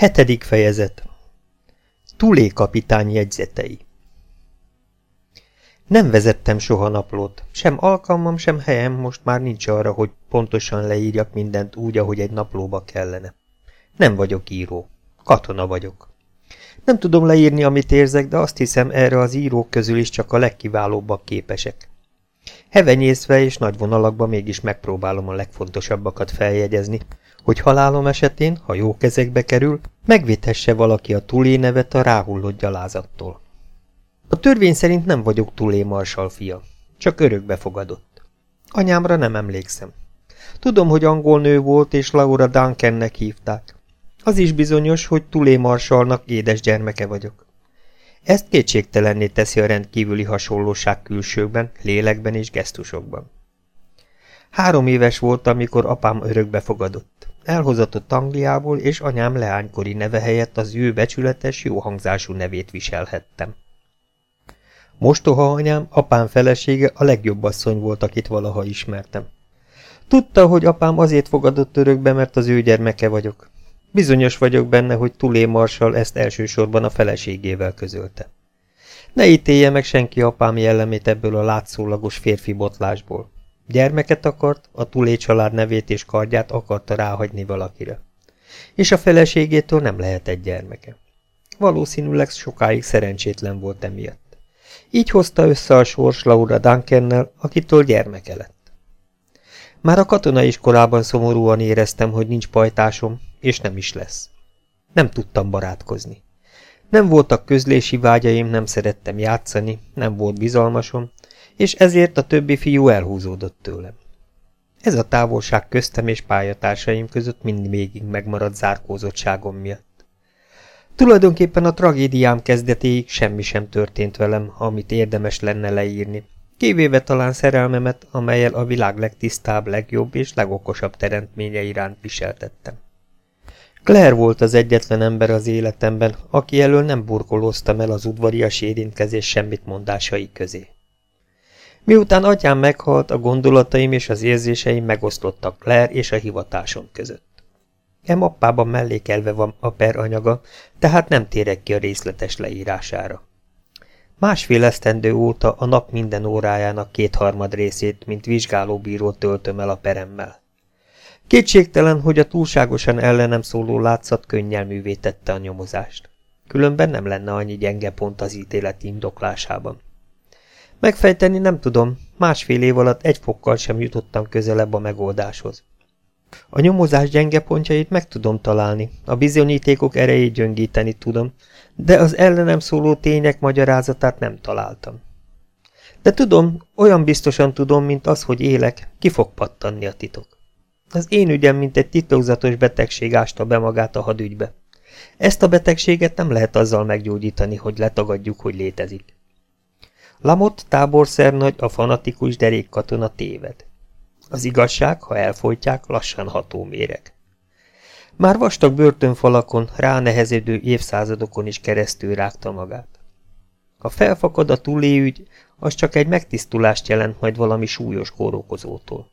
Hetedik fejezet Tulé kapitány jegyzetei Nem vezettem soha naplót, sem alkalmam, sem helyem most már nincs arra, hogy pontosan leírjak mindent úgy, ahogy egy naplóba kellene. Nem vagyok író. Katona vagyok. Nem tudom leírni, amit érzek, de azt hiszem, erre az írók közül is csak a legkiválóbbak képesek. Hevenyészve és nagy vonalakban mégis megpróbálom a legfontosabbakat feljegyezni, hogy halálom esetén, ha jó kezekbe kerül, megvédhesse valaki a Tulé nevet a ráhullott gyalázattól. A törvény szerint nem vagyok Tulé marsal fia, csak örökbe fogadott. Anyámra nem emlékszem. Tudom, hogy angol nő volt, és Laura Duncannek hívták. Az is bizonyos, hogy Tulé marsalnak édes gyermeke vagyok. Ezt kétségtelenné teszi a rendkívüli hasonlóság külsőkben, lélekben és gesztusokban. Három éves volt, amikor apám örökbe fogadott. Elhozatott Angliából, és anyám leánykori neve helyett az ő becsületes, jó hangzású nevét viselhettem. Mostoha anyám, apám felesége a legjobb asszony volt, akit valaha ismertem. Tudta, hogy apám azért fogadott örökbe, mert az ő gyermeke vagyok. Bizonyos vagyok benne, hogy Tulé Marsal ezt elsősorban a feleségével közölte. Ne ítélje meg senki apám jellemét ebből a látszólagos férfi botlásból. Gyermeket akart, a Tulé család nevét és kardját akarta ráhagyni valakire. És a feleségétől nem lehetett gyermeke. Valószínűleg sokáig szerencsétlen volt emiatt. Így hozta össze a sors Laura Duncannel, akitől gyermeke lett. Már a katonai iskolában szomorúan éreztem, hogy nincs pajtásom, és nem is lesz. Nem tudtam barátkozni. Nem voltak közlési vágyaim, nem szerettem játszani, nem volt bizalmasom, és ezért a többi fiú elhúzódott tőlem. Ez a távolság köztem és pályatársaim között mind végig megmaradt zárkózottságom miatt. Tulajdonképpen a tragédiám kezdetéig semmi sem történt velem, amit érdemes lenne leírni, kivéve talán szerelmemet, amelyel a világ legtisztább, legjobb és legokosabb teremtménye iránt viseltettem. Claire volt az egyetlen ember az életemben, aki elől nem burkolóztam el az udvarias érintkezés semmit mondásai közé. Miután atyám meghalt, a gondolataim és az érzéseim megoszlottak Claire és a hivatásom között. E mappában mellékelve van a per anyaga, tehát nem térek ki a részletes leírására. Másfél esztendő óta a nap minden órájának kétharmad részét, mint vizsgálóbíró töltöm el a peremmel. Kétségtelen, hogy a túlságosan ellenem szóló látszat könnyelművé tette a nyomozást. Különben nem lenne annyi gyenge pont az ítélet indoklásában. Megfejteni nem tudom, másfél év alatt egy fokkal sem jutottam közelebb a megoldáshoz. A nyomozás gyenge pontjait meg tudom találni, a bizonyítékok erejét gyöngíteni tudom, de az ellenem szóló tények magyarázatát nem találtam. De tudom, olyan biztosan tudom, mint az, hogy élek, ki fog pattanni a titok. Az én ügyem, mint egy titokzatos betegség ásta be magát a hadügybe. Ezt a betegséget nem lehet azzal meggyógyítani, hogy letagadjuk, hogy létezik. Lamott táborszernagy a fanatikus derékkatona téved. Az igazság, ha elfolytják, lassan ható méreg. Már vastag börtönfalakon, ránehezedő évszázadokon is keresztül rágta magát. Ha felfakad a túléügy, az csak egy megtisztulást jelent majd valami súlyos kórokozótól.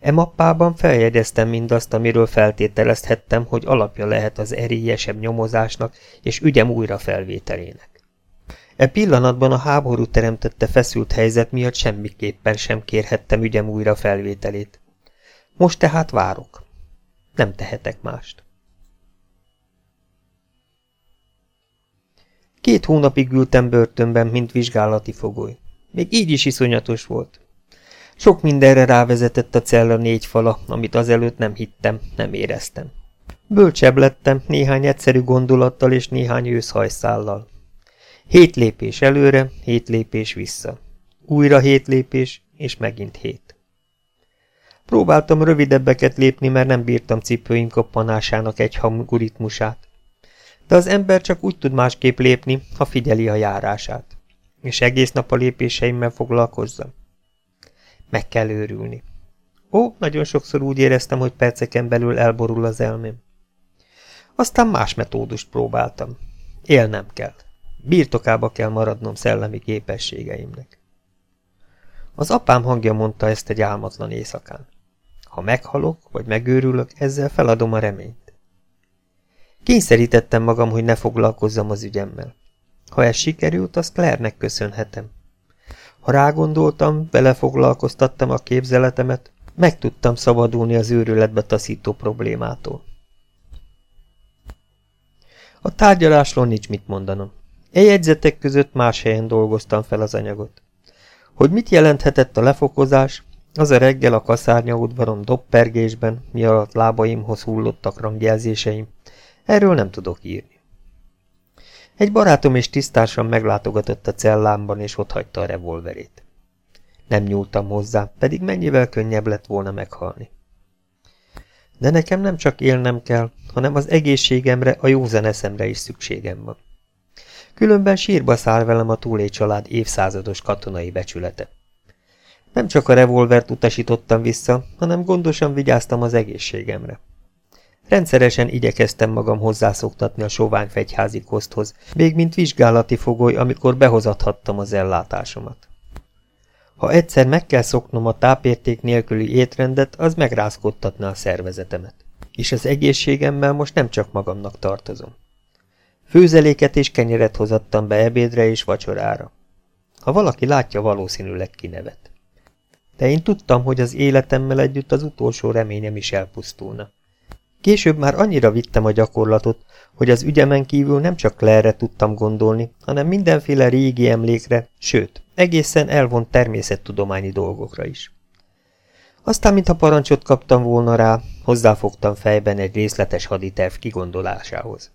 E mappában feljegyeztem mindazt, amiről feltételezhettem, hogy alapja lehet az erélyesebb nyomozásnak és ügyem újra felvételének. E pillanatban a háború teremtette feszült helyzet miatt semmiképpen sem kérhettem ügyem újra felvételét. Most tehát várok. Nem tehetek mást. Két hónapig ültem börtönben, mint vizsgálati fogoly. Még így is iszonyatos volt. Sok mindenre rávezetett a cella négy fala, amit azelőtt nem hittem, nem éreztem. Bölcsebb lettem néhány egyszerű gondolattal és néhány őszhajszállal. Hét lépés előre, hét lépés vissza. Újra hét lépés, és megint hét. Próbáltam rövidebbeket lépni, mert nem bírtam cipőim koppanásának egy hangú ritmusát. De az ember csak úgy tud másképp lépni, ha figyeli a járását. És egész nap a lépéseimmel foglalkozzam. Meg kell őrülni. Ó, nagyon sokszor úgy éreztem, hogy perceken belül elborul az elmém. Aztán más metódust próbáltam. Élnem kell. Birtokába kell maradnom szellemi képességeimnek. Az apám hangja mondta ezt egy álmatlan éjszakán. Ha meghalok, vagy megőrülök, ezzel feladom a reményt. Kényszerítettem magam, hogy ne foglalkozzam az ügyemmel. Ha ez sikerült, azt Claire-nek köszönhetem. Ha rágondoltam, belefoglalkoztattam a képzeletemet, meg tudtam szabadulni az őrületbe taszító problémától. A tárgyalásról nincs mit mondanom. E jegyzetek között más helyen dolgoztam fel az anyagot. Hogy mit jelenthetett a lefokozás, az a reggel a kaszárnya udvarom doppergésben, mi alatt lábaimhoz hullottak rangjelzéseim, erről nem tudok írni. Egy barátom és tisztársam meglátogatott a cellámban, és hagyta a revolverét. Nem nyúltam hozzá, pedig mennyivel könnyebb lett volna meghalni. De nekem nem csak élnem kell, hanem az egészségemre, a józan eszemre is szükségem van. Különben sírba száll velem a túlé család évszázados katonai becsülete. Nem csak a revolvert utasítottam vissza, hanem gondosan vigyáztam az egészségemre. Rendszeresen igyekeztem magam hozzászoktatni a sovány fegyházi koszthoz, még mint vizsgálati fogoly, amikor behozathattam az ellátásomat. Ha egyszer meg kell szoknom a tápérték nélküli étrendet, az megrázkodtatna a szervezetemet. És az egészségemmel most nem csak magamnak tartozom. Főzeléket és kenyeret hozattam be ebédre és vacsorára. Ha valaki látja, valószínűleg kinevet. De én tudtam, hogy az életemmel együtt az utolsó reményem is elpusztulna. Később már annyira vittem a gyakorlatot, hogy az ügyemen kívül nem csak Claire-re tudtam gondolni, hanem mindenféle régi emlékre, sőt, egészen elvont természettudományi dolgokra is. Aztán, mintha parancsot kaptam volna rá, hozzáfogtam fejben egy részletes haditerv kigondolásához.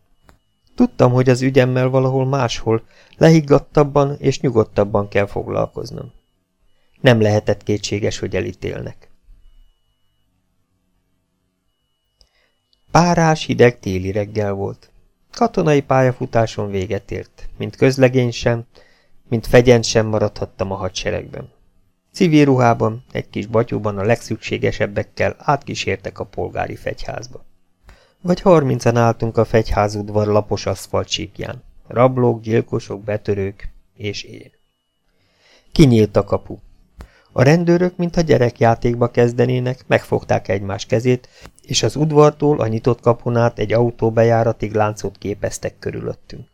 Tudtam, hogy az ügyemmel valahol máshol, lehiggadtabban és nyugodtabban kell foglalkoznom. Nem lehetett kétséges, hogy elítélnek. Párás, hideg téli reggel volt. Katonai pályafutáson véget ért, mint közlegény sem, mint fegyent sem maradhattam a hadseregben. Civil ruhában, egy kis batyúban a legszükségesebbekkel átkísértek a polgári fegyházba. Vagy harmincan álltunk a fegyházudvar lapos aszfalt síkján. Rablók, gyilkosok, betörők és én. Kinyílt a kapu. A rendőrök, mintha gyerekjátékba kezdenének, megfogták egymás kezét, és az udvartól a nyitott kapun át egy autó bejáratig láncot képeztek körülöttünk.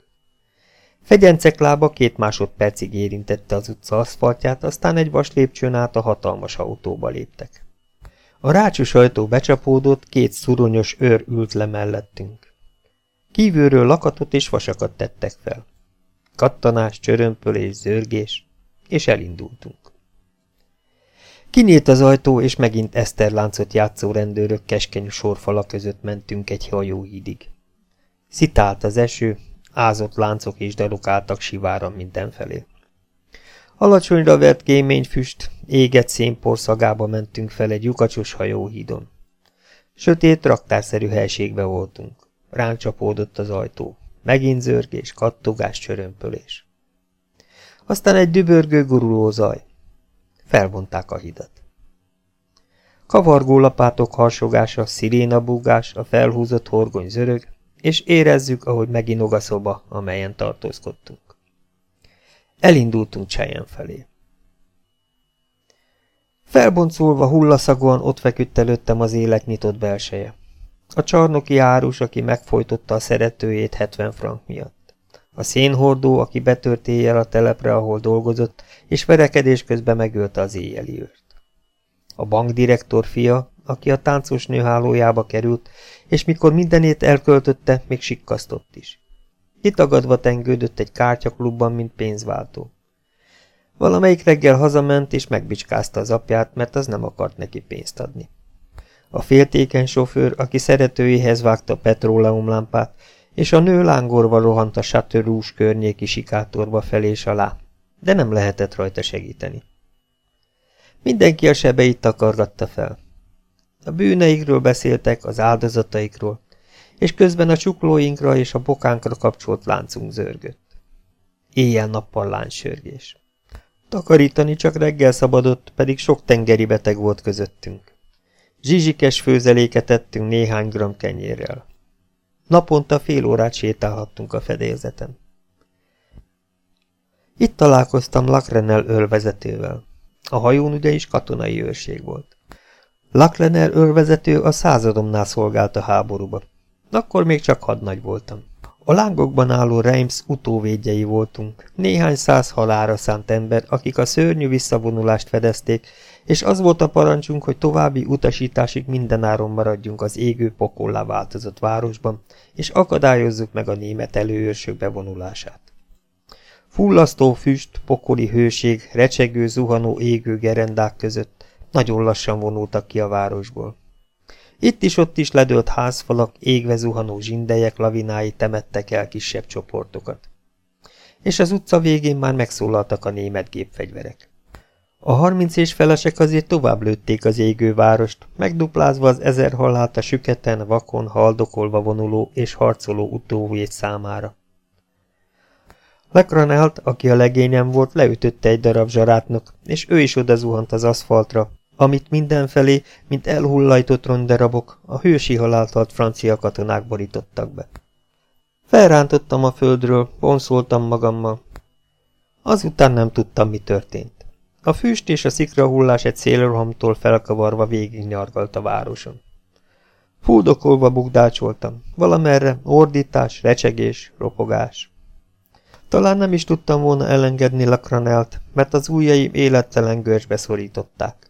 Fegyencek lába két másodpercig érintette az utca aszfaltját, aztán egy vas lépcsőn át a hatalmas autóba léptek. A rácsos ajtó becsapódott, két szuronyos őr ült le mellettünk. Kívülről lakatot és vasakat tettek fel. Kattanás, csörömpölés, zörgés, és elindultunk. Kinyílt az ajtó, és megint eszterláncot játszó rendőrök keskeny sorfala között mentünk egy hajóhídig. Szitált az eső, ázott láncok és dalok álltak siváran mindenfelé. Alacsonyra vert kéményfüst, égett szénpor szagába mentünk fel egy lyukacsos hajóhídon. Sötét, raktárszerű helységbe voltunk. Ránk csapódott az ajtó. Megint zörgés, kattogás, csörömpölés. Aztán egy dübörgő guruló zaj. Felvonták a hidat. Kavargó lapátok harsogása, szirénabúgás, a felhúzott horgony zörög, és érezzük, ahogy meginog a szoba, amelyen tartózkodtunk. Elindultunk Csejen felé. Felboncolva hullaszagúan ott feküdt előttem az élet nyitott belseje. A csarnoki árus, aki megfojtotta a szeretőjét 70 frank miatt. A szénhordó, aki betört éjjel a telepre, ahol dolgozott, és verekedés közben megölte az éjjeli őrt. A bankdirektor fia, aki a táncos nő hálójába került, és mikor mindenét elköltötte, még sikkasztott is. Kitagadva tengődött egy kártyaklubban, mint pénzváltó. Valamelyik reggel hazament, és megbicskázta az apját, mert az nem akart neki pénzt adni. A féltékeny sofőr, aki szeretőjéhez vágta a petróleumlámpát, és a nő lángorva rohant a Chateaurouge környéki sikátorba felé és alá, de nem lehetett rajta segíteni. Mindenki a sebeit takargatta fel. A bűneikről beszéltek, az áldozataikról, és közben a csuklóinkra és a bokánkra kapcsolt láncunk zörgött. Éjjel-nappal láncsörgés. Takarítani csak reggel szabadott, pedig sok tengeri beteg volt közöttünk. Zsizsikes főzeléket ettünk néhány gram kenyérrel. Naponta fél órát sétálhattunk a fedélzeten. Itt találkoztam Lakrenel ölvezetővel. A hajón ugye is katonai őrség volt. Lakrenel ölvezető a századomnál szolgált a háborúba. Akkor még csak hadnagy voltam. A lángokban álló Reims utóvédjei voltunk, néhány száz halára szánt ember, akik a szörnyű visszavonulást fedezték, és az volt a parancsunk, hogy további utasításig mindenáron maradjunk az égő pokollá változott városban, és akadályozzuk meg a német előőrsök bevonulását. Fullasztó füst, pokoli hőség, recsegő, zuhanó, égő gerendák között nagyon lassan vonultak ki a városból. Itt is ott is ledőlt házfalak, égve zuhanó zsindelyek lavinái temettek el kisebb csoportokat. És az utca végén már megszólaltak a német gépfegyverek. A harminc és felesek azért tovább lőtték az égő várost, megduplázva az ezer halált a süketen, vakon, haldokolva vonuló és harcoló utóvét számára. Lekranelt, aki a legényem volt, leütötte egy darab zsarátnak, és ő is odazuhant az aszfaltra, amit mindenfelé, mint elhullajtott ronderabok, a hősi haláltalt francia katonák borítottak be. Felrántottam a földről, bonszoltam magammal. Azután nem tudtam, mi történt. A füst és a szikrahullás egy szélrohamtól felkavarva végignyargalt a városon. Fúdokolva bugdácsoltam, valamerre ordítás, recsegés, ropogás. Talán nem is tudtam volna elengedni Lakranelt, mert az ujjaim élettelen görcsbe szorították.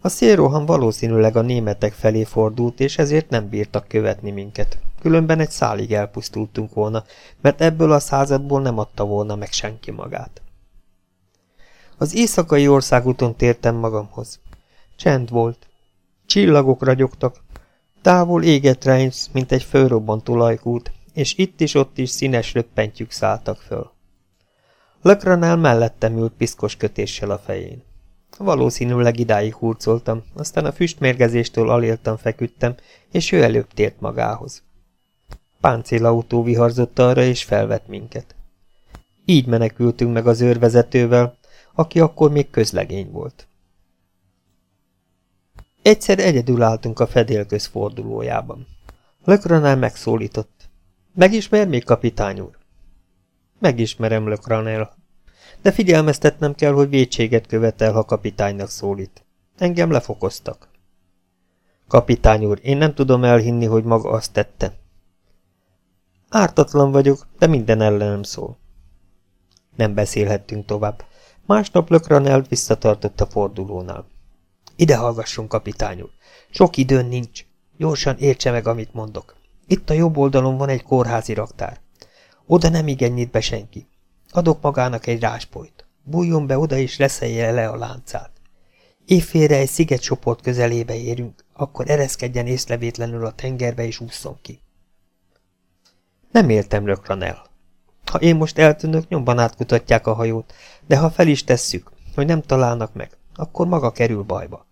A szélroham valószínűleg a németek felé fordult, és ezért nem bírtak követni minket. Különben egy szálig elpusztultunk volna, mert ebből a századból nem adta volna meg senki magát. Az éjszakai országúton tértem magamhoz. Csend volt. Csillagok ragyogtak. Távol égett Reims, mint egy fölrobbantó lajkút, és itt is ott is színes röppentyűk szálltak föl. Lökranál mellettem ült piszkos kötéssel a fején. Valószínűleg idáig hurcoltam, aztán a füstmérgezéstől aléltan feküdtem, és ő előbb tért magához. Páncélautó viharzott arra, és felvett minket. Így menekültünk meg az őrvezetővel, aki akkor még közlegény volt. Egyszer egyedül álltunk a fedélköz fordulójában. Lökranál megszólított. Megismer még, kapitány úr? Megismerem, Lökranál. De figyelmeztetnem kell, hogy vétséget követel, ha kapitánynak szólít. Engem lefokoztak. Kapitány úr, én nem tudom elhinni, hogy maga azt tette. Ártatlan vagyok, de minden ellenem szól. Nem beszélhettünk tovább. Másnap Lökranel visszatartott a fordulónál. Ide hallgasson, kapitány úr. Sok időn nincs. Gyorsan értse meg, amit mondok. Itt a jobb oldalon van egy kórházi raktár. Oda nem igen nyit be senki. Adok magának egy ráspolyt. Bújjon be oda és leszelje le a láncát. Évfélre egy szigetcsoport közelébe érünk, akkor ereszkedjen észlevétlenül a tengerbe és ússzon ki. Nem éltem rökran el. Ha én most eltűnök, nyomban átkutatják a hajót, de ha fel is tesszük, hogy nem találnak meg, akkor maga kerül bajba.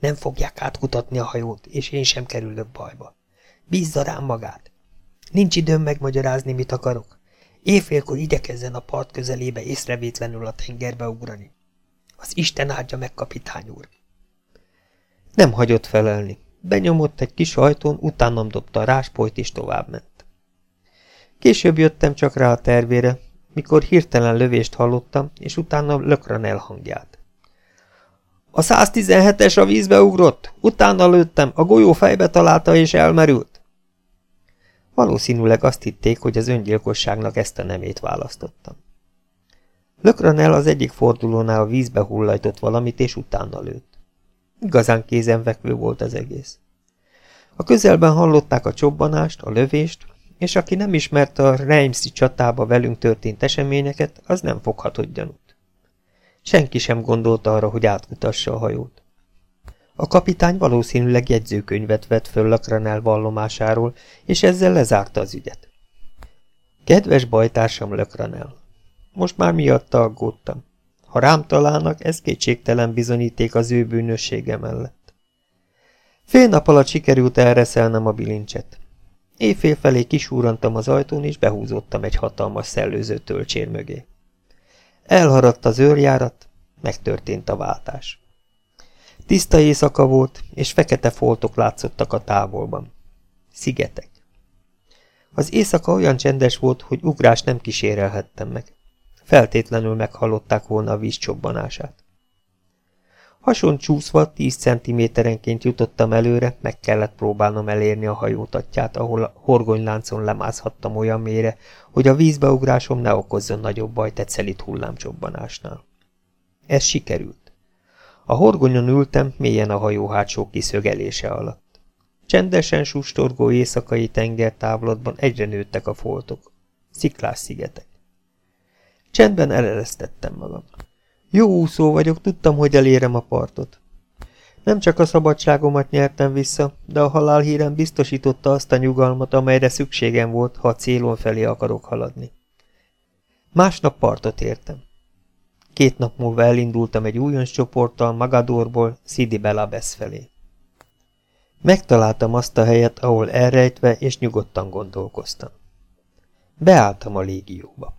Nem fogják átkutatni a hajót, és én sem kerülök bajba. Bízza rám magát. Nincs időm megmagyarázni, mit akarok. Éjfélkor igyekezzen a part közelébe észrevétlenül a tengerbe ugrani. Az Isten áldja meg, kapitány úr. Nem hagyott felelni. Benyomott egy kis ajtón, utánam dobta a ráspolyt, és továbbment. Később jöttem csak rá a tervére, mikor hirtelen lövést hallottam, és utána lökran elhangját. A 117-es a vízbe ugrott, utána lőttem, a golyó fejbe találta és elmerült. Valószínűleg azt hitték, hogy az öngyilkosságnak ezt a nemét választottam. Lökranel az egyik fordulónál a vízbe hullajtott valamit, és utána lőtt. Igazán kézenvekvő volt az egész. A közelben hallották a csobbanást, a lövést, és aki nem ismerte a Reimsi csatába velünk történt eseményeket, az nem foghatott gyanút. Senki sem gondolta arra, hogy átkutassa a hajót. A kapitány valószínűleg jegyzőkönyvet vett föl Lakranel vallomásáról, és ezzel lezárta az ügyet. Kedves bajtársam Lökranel, most már miatta aggódtam. Ha rám találnak, ez kétségtelen bizonyíték az ő bűnössége mellett. Fél nap alatt sikerült elreszelnem a bilincset. Éjfél felé kisúrantam az ajtón, és behúzódtam egy hatalmas szellőző tölcsér mögé. Elharadt az őrjárat, megtörtént a váltás. Tiszta éjszaka volt, és fekete foltok látszottak a távolban. Szigetek. Az éjszaka olyan csendes volt, hogy ugrást nem kísérelhettem meg. Feltétlenül meghallották volna a víz csobbanását. Hason csúszva tíz centiméterenként jutottam előre, meg kellett próbálnom elérni a hajótatját, ahol a horgonyláncon lemászhattam olyan mélyre, hogy a vízbeugrásom ne okozzon nagyobb bajt egy szelit hullámcsobbanásnál. Ez sikerült. A horgonyon ültem, mélyen a hajó hátsó kiszögelése alatt. Csendesen sustorgó éjszakai tengertávlatban egyre nőttek a foltok. Sziklás szigetek. Csendben eleresztettem magam. Jó úszó vagyok, tudtam, hogy elérem a partot. Nem csak a szabadságomat nyertem vissza, de a halálhírem biztosította azt a nyugalmat, amelyre szükségem volt, ha a célon felé akarok haladni. Másnap partot értem. Két nap múlva elindultam egy újonc csoporttal Magadorból Sidi Belabesz felé. Megtaláltam azt a helyet, ahol elrejtve és nyugodtan gondolkoztam. Beálltam a légióba.